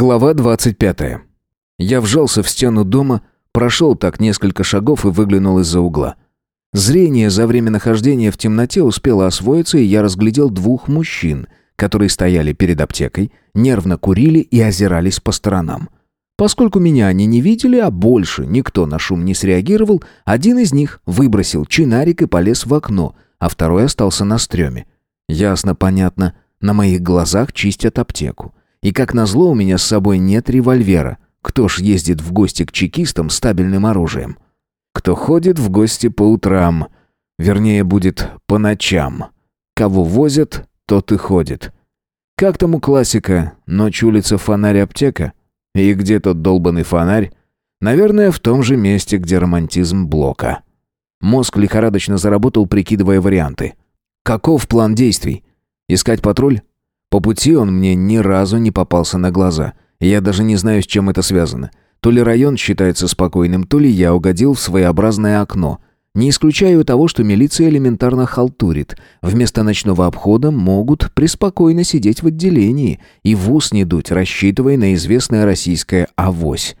Глава 25. Я вжался в стену дома, прошел так несколько шагов и выглянул из-за угла. Зрение за время нахождения в темноте успело освоиться, и я разглядел двух мужчин, которые стояли перед аптекой, нервно курили и озирались по сторонам. Поскольку меня они не видели, а больше никто на шум не среагировал, один из них выбросил чинарик и полез в окно, а второй остался на стреме. Ясно, понятно, на моих глазах чистят аптеку. И как назло у меня с собой нет револьвера. Кто ж ездит в гости к чекистам с табельным оружием? Кто ходит в гости по утрам? Вернее, будет по ночам. Кого возят, тот и ходит. Как тому классика «Ночь улица, фонарь, аптека»? И где тот долбанный фонарь? Наверное, в том же месте, где романтизм Блока. Мозг лихорадочно заработал, прикидывая варианты. Каков план действий? Искать патруль? По пути он мне ни разу не попался на глаза. Я даже не знаю, с чем это связано. То ли район считается спокойным, то ли я угодил в своеобразное окно. Не исключаю того, что милиция элементарно халтурит. Вместо ночного обхода могут преспокойно сидеть в отделении и в ус не дуть, рассчитывая на известное российское «авось».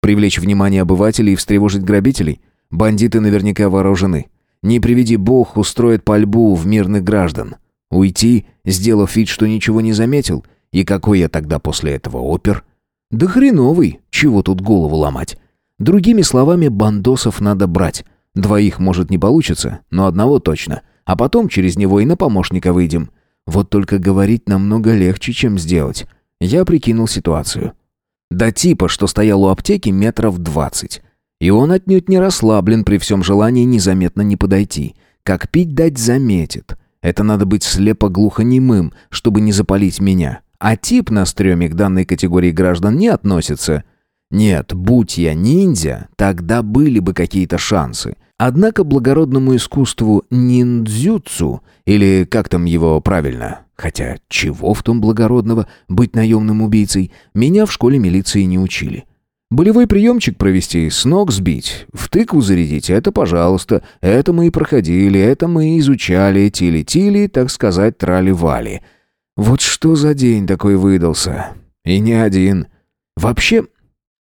Привлечь внимание обывателей и встревожить грабителей? Бандиты наверняка вооружены. Не приведи бог, устроит пальбу в мирных граждан. Уйти, сделав вид, что ничего не заметил? И какой я тогда после этого опер? Да хреновый, чего тут голову ломать? Другими словами, бандосов надо брать. Двоих, может, не получится, но одного точно. А потом через него и на помощника выйдем. Вот только говорить намного легче, чем сделать. Я прикинул ситуацию. До типа, что стоял у аптеки, метров двадцать. И он отнюдь не расслаблен при всем желании незаметно не подойти. Как пить дать заметит. Это надо быть слепо-глухонемым, чтобы не запалить меня. А тип на стреме к данной категории граждан не относится. Нет, будь я ниндзя, тогда были бы какие-то шансы. Однако благородному искусству ниндзюцу, или как там его правильно, хотя чего в том благородного быть наемным убийцей, меня в школе милиции не учили. Болевой приемчик провести, с ног сбить, в тыкву зарядить — это пожалуйста. Это мы и проходили, это мы и изучали, тили-тили, так сказать, трали-вали. Вот что за день такой выдался. И не один. Вообще,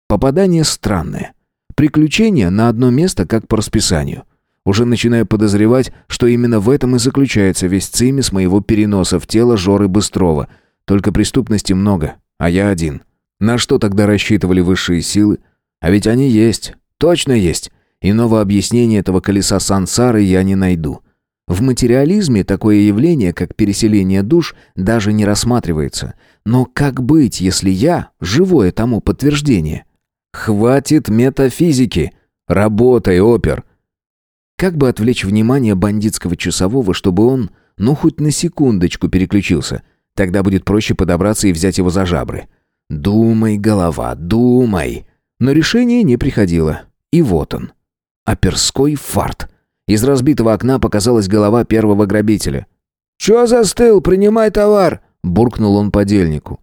попадание странное. Приключение на одно место, как по расписанию. Уже начинаю подозревать, что именно в этом и заключается весь цимис моего переноса в тело Жоры Быстрова. Только преступности много, а я один. На что тогда рассчитывали высшие силы? А ведь они есть, точно есть. Иного объяснения этого колеса сансары я не найду. В материализме такое явление, как переселение душ, даже не рассматривается. Но как быть, если я живое тому подтверждение? Хватит метафизики. Работай, опер. Как бы отвлечь внимание бандитского часового, чтобы он, ну хоть на секундочку переключился? Тогда будет проще подобраться и взять его за жабры. Думай, голова, думай. Но решение не приходило. И вот он. Оперской фарт. Из разбитого окна показалась голова первого грабителя. «Чё застыл? Принимай товар!» — буркнул он подельнику.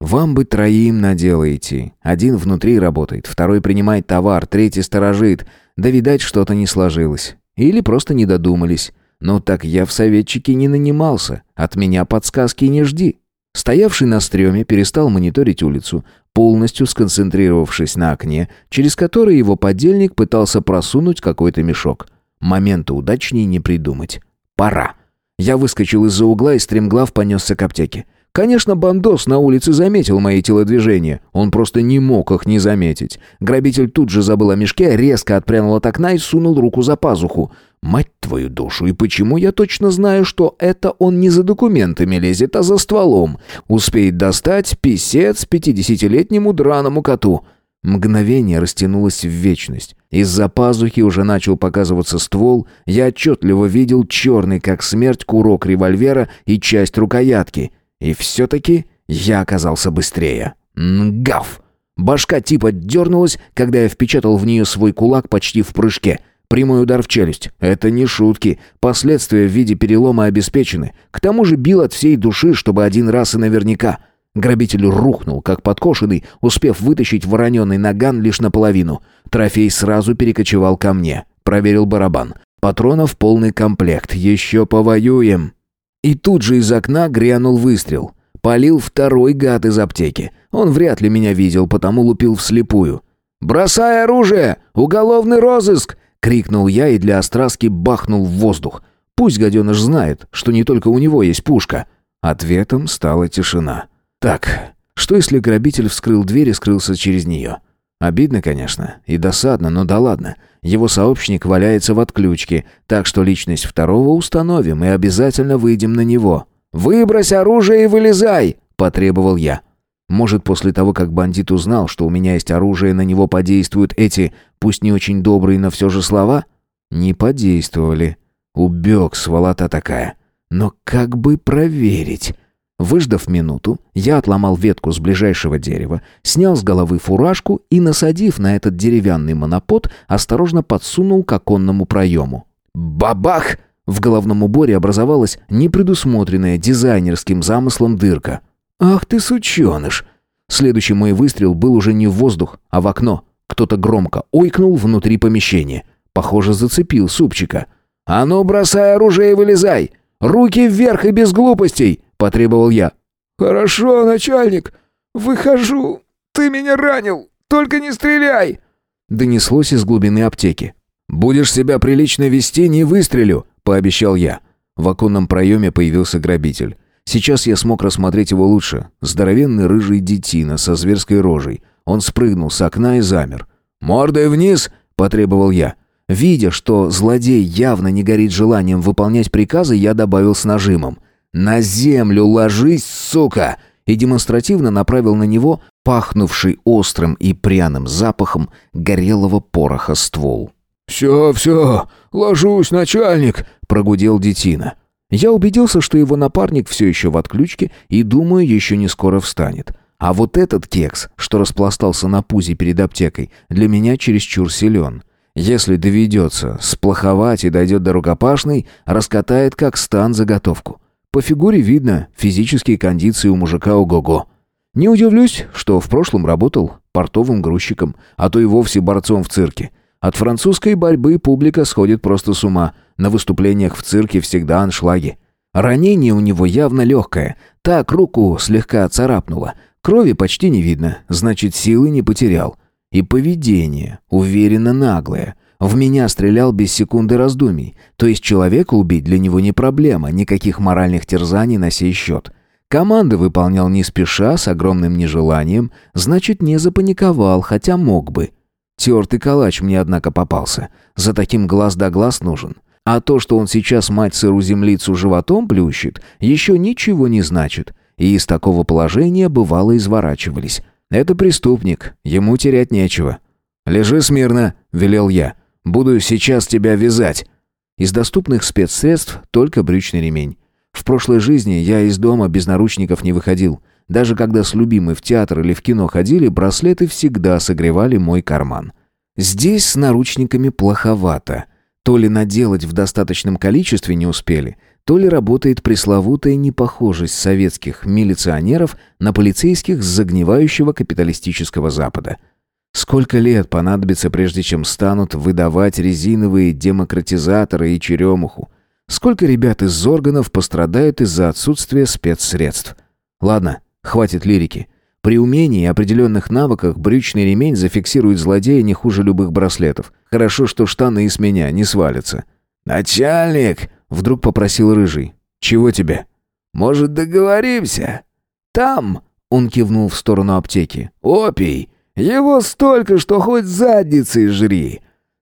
«Вам бы троим на идти. Один внутри работает, второй принимает товар, третий сторожит. Да, видать, что-то не сложилось. Или просто не додумались. Но так я в советчике не нанимался. От меня подсказки не жди». Стоявший на стреме перестал мониторить улицу, полностью сконцентрировавшись на окне, через которое его подельник пытался просунуть какой-то мешок. Момента удачнее не придумать. Пора. Я выскочил из-за угла и стремглав понесся к аптеке. Конечно, бандос на улице заметил мои телодвижения. Он просто не мог их не заметить. Грабитель тут же забыл о мешке, резко отпрянул от окна и сунул руку за пазуху. Мать твою душу, и почему я точно знаю, что это он не за документами лезет, а за стволом? Успеет достать писец пятидесятилетнему драному коту. Мгновение растянулось в вечность. Из-за пазухи уже начал показываться ствол. Я отчетливо видел черный, как смерть, курок револьвера и часть рукоятки. И все-таки я оказался быстрее. Нгав! Башка типа дернулась, когда я впечатал в нее свой кулак почти в прыжке — Прямой удар в челюсть. Это не шутки. Последствия в виде перелома обеспечены. К тому же бил от всей души, чтобы один раз и наверняка. Грабитель рухнул, как подкошенный, успев вытащить вороненый наган лишь наполовину. Трофей сразу перекочевал ко мне. Проверил барабан. Патронов полный комплект. Еще повоюем. И тут же из окна грянул выстрел. Полил второй гад из аптеки. Он вряд ли меня видел, потому лупил вслепую. «Бросай оружие! Уголовный розыск!» — крикнул я и для остраски бахнул в воздух. Пусть гаденыш знает, что не только у него есть пушка. Ответом стала тишина. Так, что если грабитель вскрыл дверь и скрылся через нее? Обидно, конечно, и досадно, но да ладно. Его сообщник валяется в отключке, так что личность второго установим и обязательно выйдем на него. «Выбрось оружие и вылезай!» – потребовал я. Может, после того, как бандит узнал, что у меня есть оружие, на него подействуют эти, пусть не очень добрые, но все же слова? Не подействовали. Убег, сволота такая. Но как бы проверить? Выждав минуту, я отломал ветку с ближайшего дерева, снял с головы фуражку и, насадив на этот деревянный монопод, осторожно подсунул к оконному проему. Бабах! В головном уборе образовалась непредусмотренная дизайнерским замыслом дырка. «Ах ты сученыш!» Следующий мой выстрел был уже не в воздух, а в окно. Кто-то громко ойкнул внутри помещения. Похоже, зацепил супчика. «А ну, бросай оружие и вылезай! Руки вверх и без глупостей!» — потребовал я. «Хорошо, начальник. Выхожу. Ты меня ранил. Только не стреляй!» Донеслось из глубины аптеки. «Будешь себя прилично вести, не выстрелю!» — пообещал я. В оконном проеме появился грабитель. Сейчас я смог рассмотреть его лучше. Здоровенный рыжий детина со зверской рожей. Он спрыгнул с окна и замер. «Мордой вниз!» — потребовал я. Видя, что злодей явно не горит желанием выполнять приказы, я добавил с нажимом. «На землю ложись, сука!» и демонстративно направил на него пахнувший острым и пряным запахом горелого пороха ствол. «Все, все, ложусь, начальник!» — прогудел детина. Я убедился, что его напарник все еще в отключке и, думаю, еще не скоро встанет. А вот этот кекс, что распластался на пузе перед аптекой, для меня чересчур силен. Если доведется сплоховать и дойдет до рукопашной, раскатает как стан заготовку. По фигуре видно, физические кондиции у мужика ого-го. Не удивлюсь, что в прошлом работал портовым грузчиком, а то и вовсе борцом в цирке. От французской борьбы публика сходит просто с ума. На выступлениях в цирке всегда аншлаги. Ранение у него явно легкое. Так руку слегка царапнуло. Крови почти не видно, значит, силы не потерял. И поведение, уверенно наглое. В меня стрелял без секунды раздумий. То есть человека убить для него не проблема, никаких моральных терзаний на сей счет. Команды выполнял не спеша, с огромным нежеланием, значит, не запаниковал, хотя мог бы. Тертый калач мне, однако, попался. За таким глаз да глаз нужен. А то, что он сейчас мать сыру землицу животом плющит, еще ничего не значит. И из такого положения бывало изворачивались. Это преступник, ему терять нечего. «Лежи смирно», — велел я. «Буду сейчас тебя вязать». Из доступных спецсредств только брючный ремень. В прошлой жизни я из дома без наручников не выходил. Даже когда с любимой в театр или в кино ходили, браслеты всегда согревали мой карман. Здесь с наручниками плоховато. То ли наделать в достаточном количестве не успели, то ли работает пресловутая непохожесть советских милиционеров на полицейских с загнивающего капиталистического Запада. Сколько лет понадобится, прежде чем станут выдавать резиновые демократизаторы и черемуху? Сколько ребят из органов пострадают из-за отсутствия спецсредств? Ладно, Хватит лирики. При умении и определенных навыках брючный ремень зафиксирует злодея не хуже любых браслетов. Хорошо, что штаны из меня не свалятся. «Начальник!» — вдруг попросил Рыжий. «Чего тебе?» «Может, договоримся?» «Там!» — он кивнул в сторону аптеки. «Опий! Его столько, что хоть задницей жри!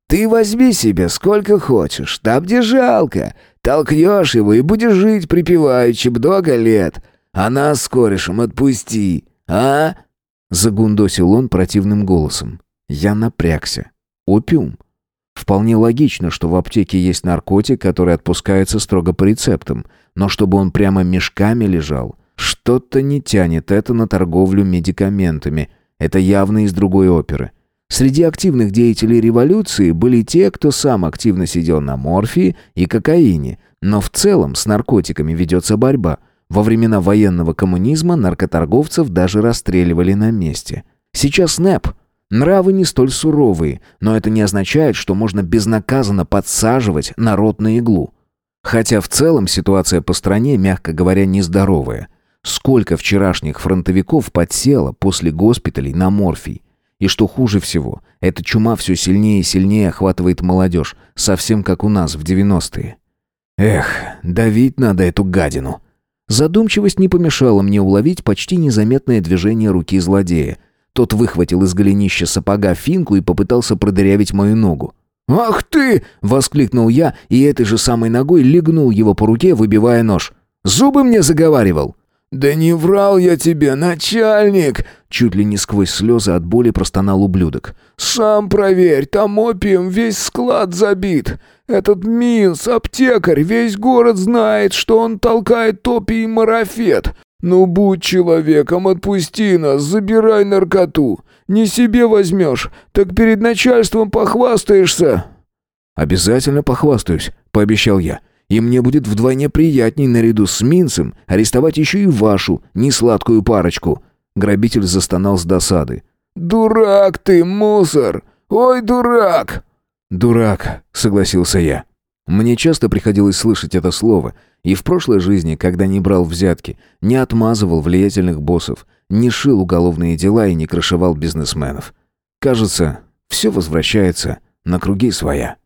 Ты возьми себе сколько хочешь, там где жалко. Толкнешь его и будешь жить припеваючи много лет. А нас с корешем отпусти, а?» Загундосил он противным голосом. Я напрягся. Опиум. Вполне логично, что в аптеке есть наркотик, который отпускается строго по рецептам. Но чтобы он прямо мешками лежал, что-то не тянет это на торговлю медикаментами. Это явно из другой оперы. Среди активных деятелей революции были те, кто сам активно сидел на морфии и кокаине, но в целом с наркотиками ведется борьба – во времена военного коммунизма наркоторговцев даже расстреливали на месте. Сейчас НЭП. Нравы не столь суровые, но это не означает, что можно безнаказанно подсаживать народ на иглу. Хотя в целом ситуация по стране, мягко говоря, нездоровая. Сколько вчерашних фронтовиков подсело после госпиталей на морфий? И что хуже всего, эта чума все сильнее и сильнее охватывает молодежь, совсем как у нас в 90-е. Эх, давить надо эту гадину. Задумчивость не помешала мне уловить почти незаметное движение руки злодея. Тот выхватил из голенища сапога финку и попытался продырявить мою ногу. «Ах ты!» — воскликнул я и этой же самой ногой легнул его по руке, выбивая нож. «Зубы мне заговаривал!» «Да не врал я тебе, начальник!» Чуть ли не сквозь слезы от боли простонал ублюдок. «Сам проверь, там опием весь склад забит. Этот Минс, аптекарь, весь город знает, что он толкает опий и марафет. Ну, будь человеком, отпусти нас, забирай наркоту. Не себе возьмешь, так перед начальством похвастаешься». «Обязательно похвастаюсь», — пообещал я. «И мне будет вдвойне приятней наряду с Минцем арестовать еще и вашу несладкую парочку». Грабитель застонал с досады. «Дурак ты, мусор! Ой, дурак!» «Дурак», — согласился я. Мне часто приходилось слышать это слово, и в прошлой жизни, когда не брал взятки, не отмазывал влиятельных боссов, не шил уголовные дела и не крышевал бизнесменов. Кажется, все возвращается на круги своя.